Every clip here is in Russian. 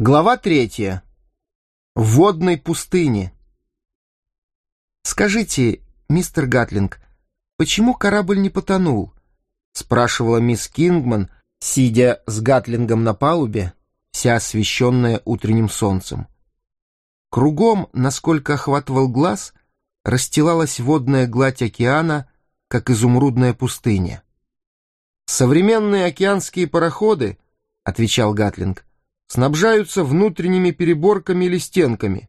Глава третья. В водной пустыне. «Скажите, мистер Гатлинг, почему корабль не потонул?» — спрашивала мисс Кингман, сидя с Гатлингом на палубе, вся освещенная утренним солнцем. Кругом, насколько охватывал глаз, расстилалась водная гладь океана, как изумрудная пустыня. «Современные океанские пароходы», — отвечал Гатлинг, снабжаются внутренними переборками или стенками.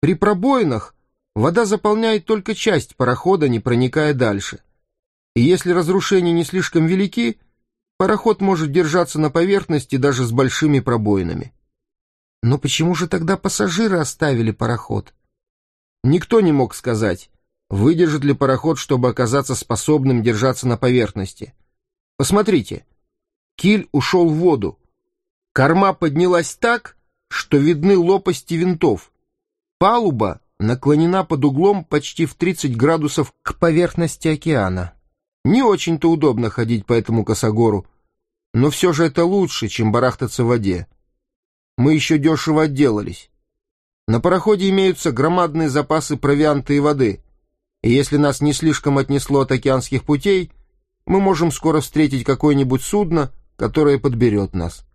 При пробоинах вода заполняет только часть парохода, не проникая дальше. И если разрушения не слишком велики, пароход может держаться на поверхности даже с большими пробоинами. Но почему же тогда пассажиры оставили пароход? Никто не мог сказать, выдержит ли пароход, чтобы оказаться способным держаться на поверхности. Посмотрите, киль ушел в воду, Корма поднялась так, что видны лопасти винтов. Палуба наклонена под углом почти в 30 градусов к поверхности океана. Не очень-то удобно ходить по этому косогору, но все же это лучше, чем барахтаться в воде. Мы еще дешево отделались. На пароходе имеются громадные запасы провианта и воды, и если нас не слишком отнесло от океанских путей, мы можем скоро встретить какое-нибудь судно, которое подберет нас.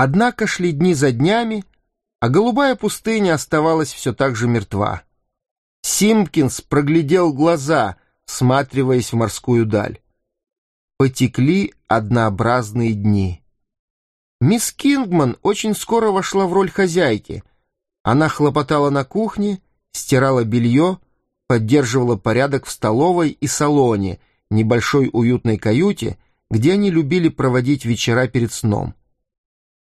Однако шли дни за днями, а голубая пустыня оставалась все так же мертва. Симпкинс проглядел глаза, всматриваясь в морскую даль. Потекли однообразные дни. Мисс Кингман очень скоро вошла в роль хозяйки. Она хлопотала на кухне, стирала белье, поддерживала порядок в столовой и салоне, небольшой уютной каюте, где они любили проводить вечера перед сном.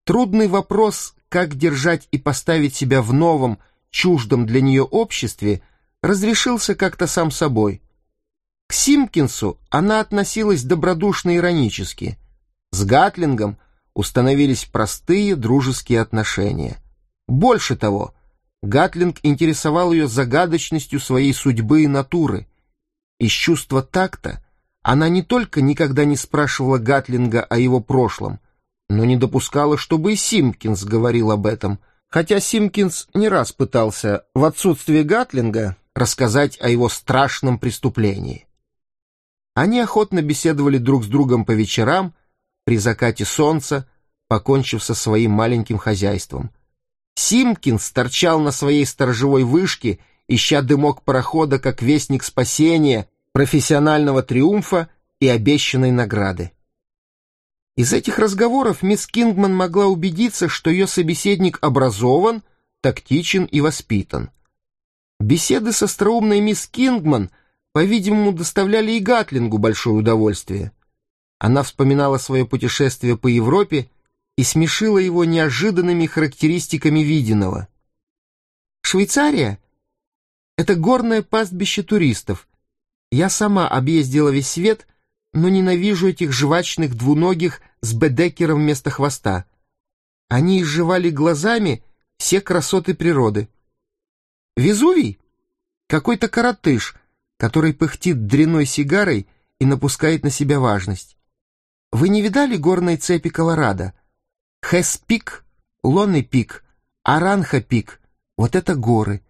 Трудный вопрос, как держать и поставить себя в новом, чуждом для нее обществе, разрешился как-то сам собой. К Симпкинсу она относилась добродушно-иронически. С Гатлингом установились простые дружеские отношения. Больше того, Гатлинг интересовал ее загадочностью своей судьбы и натуры. Из чувства такта она не только никогда не спрашивала Гатлинга о его прошлом, но не допускала, чтобы и Симпкинс говорил об этом, хотя Симпкинс не раз пытался в отсутствие Гатлинга рассказать о его страшном преступлении. Они охотно беседовали друг с другом по вечерам, при закате солнца, покончив со своим маленьким хозяйством. Симпкинс торчал на своей сторожевой вышке, ища дымок парохода как вестник спасения, профессионального триумфа и обещанной награды. Из этих разговоров мисс Кингман могла убедиться, что ее собеседник образован, тактичен и воспитан. Беседы с остроумной мисс Кингман, по-видимому, доставляли и Гатлингу большое удовольствие. Она вспоминала свое путешествие по Европе и смешила его неожиданными характеристиками виденного. Швейцария — это горное пастбище туристов. Я сама объездила весь свет — но ненавижу этих жвачных двуногих с бедекером вместо хвоста. Они изживали глазами все красоты природы. Везувий — какой-то коротыш, который пыхтит дряной сигарой и напускает на себя важность. Вы не видали горной цепи Колорадо? Хэс-пик, Лонный-пик, Аранха-пик — вот это горы.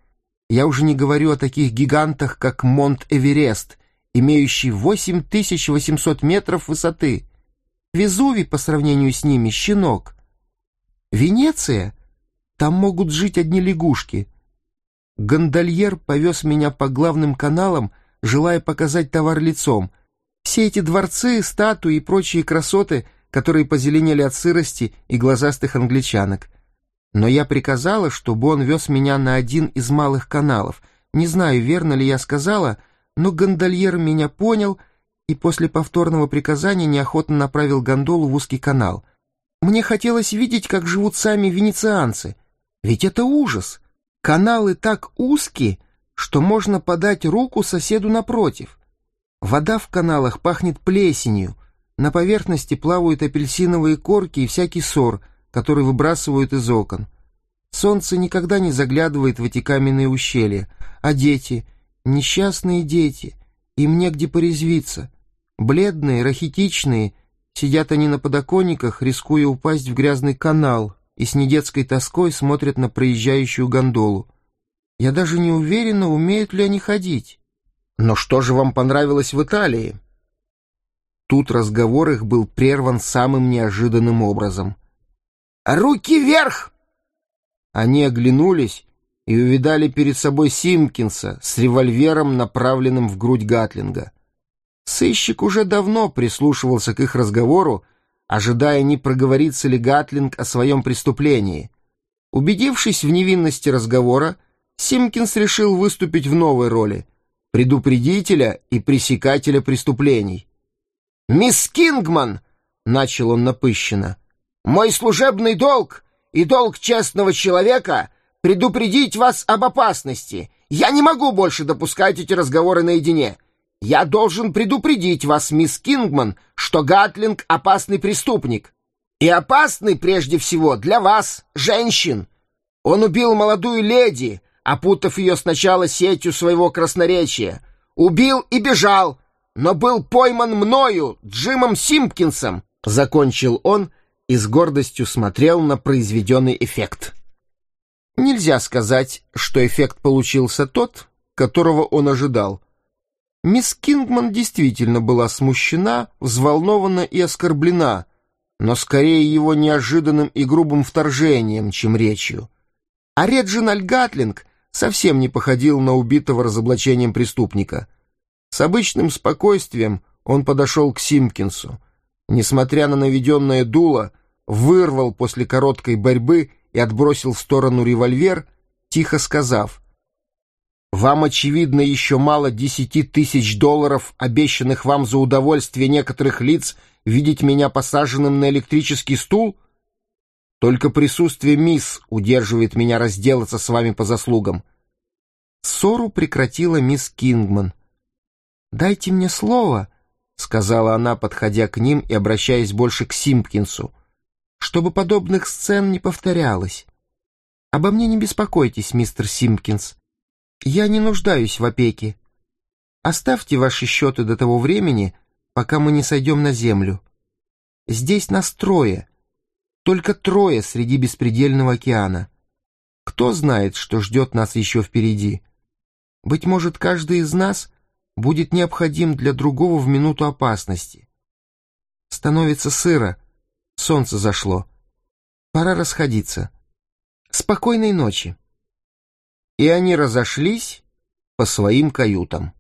Я уже не говорю о таких гигантах, как Монт-Эверест — имеющий 8800 метров высоты. Везувий по сравнению с ними — щенок. Венеция? Там могут жить одни лягушки. Гондольер повез меня по главным каналам, желая показать товар лицом. Все эти дворцы, статуи и прочие красоты, которые позеленели от сырости и глазастых англичанок. Но я приказала, чтобы он вез меня на один из малых каналов. Не знаю, верно ли я сказала — но гондольер меня понял и после повторного приказания неохотно направил гондолу в узкий канал. Мне хотелось видеть, как живут сами венецианцы. Ведь это ужас. Каналы так узкие, что можно подать руку соседу напротив. Вода в каналах пахнет плесенью. На поверхности плавают апельсиновые корки и всякий сор, который выбрасывают из окон. Солнце никогда не заглядывает в эти каменные ущелья, а дети — Несчастные дети, им негде порезвиться. Бледные, рахитичные, сидят они на подоконниках, рискуя упасть в грязный канал. и с недетской тоской смотрят на проезжающую гондолу. Я даже не уверена, умеют ли они ходить. Но что же вам понравилось в Италии? Тут разговор их был прерван самым неожиданным образом. «Руки вверх!» Они оглянулись и увидали перед собой Симкинса с револьвером, направленным в грудь Гатлинга. Сыщик уже давно прислушивался к их разговору, ожидая, не проговорится ли Гатлинг о своем преступлении. Убедившись в невинности разговора, Симкинс решил выступить в новой роли — предупредителя и пресекателя преступлений. «Мисс Кингман!» — начал он напыщенно. «Мой служебный долг и долг честного человека — предупредить вас об опасности. Я не могу больше допускать эти разговоры наедине. Я должен предупредить вас, мисс Кингман, что Гатлинг — опасный преступник. И опасный прежде всего для вас, женщин. Он убил молодую леди, опутав ее сначала сетью своего красноречия. Убил и бежал, но был пойман мною, Джимом Симпкинсом, — закончил он и с гордостью смотрел на произведенный эффект. Нельзя сказать, что эффект получился тот, которого он ожидал. Мисс Кингман действительно была смущена, взволнована и оскорблена, но скорее его неожиданным и грубым вторжением, чем речью. А Реджинальд Гатлинг совсем не походил на убитого разоблачением преступника — с обычным спокойствием он подошел к Симпкинсу. Несмотря на наведенное дуло, вырвал после короткой борьбы и отбросил в сторону револьвер, тихо сказав, «Вам, очевидно, еще мало десяти тысяч долларов, обещанных вам за удовольствие некоторых лиц видеть меня посаженным на электрический стул? Только присутствие мисс удерживает меня разделаться с вами по заслугам». Ссору прекратила мисс Кингман — «Дайте мне слово», — сказала она, подходя к ним и обращаясь больше к Симпкинсу, «чтобы подобных сцен не повторялось. Обо мне не беспокойтесь, мистер Симпкинс. Я не нуждаюсь в опеке. Оставьте ваши счеты до того времени, пока мы не сойдем на землю. Здесь нас трое, только трое среди беспредельного океана. Кто знает, что ждет нас еще впереди? Быть может, каждый из нас — будет необходим для другого в минуту опасности. Становится сыро, солнце зашло. Пора расходиться. Спокойной ночи. И они разошлись по своим каютам.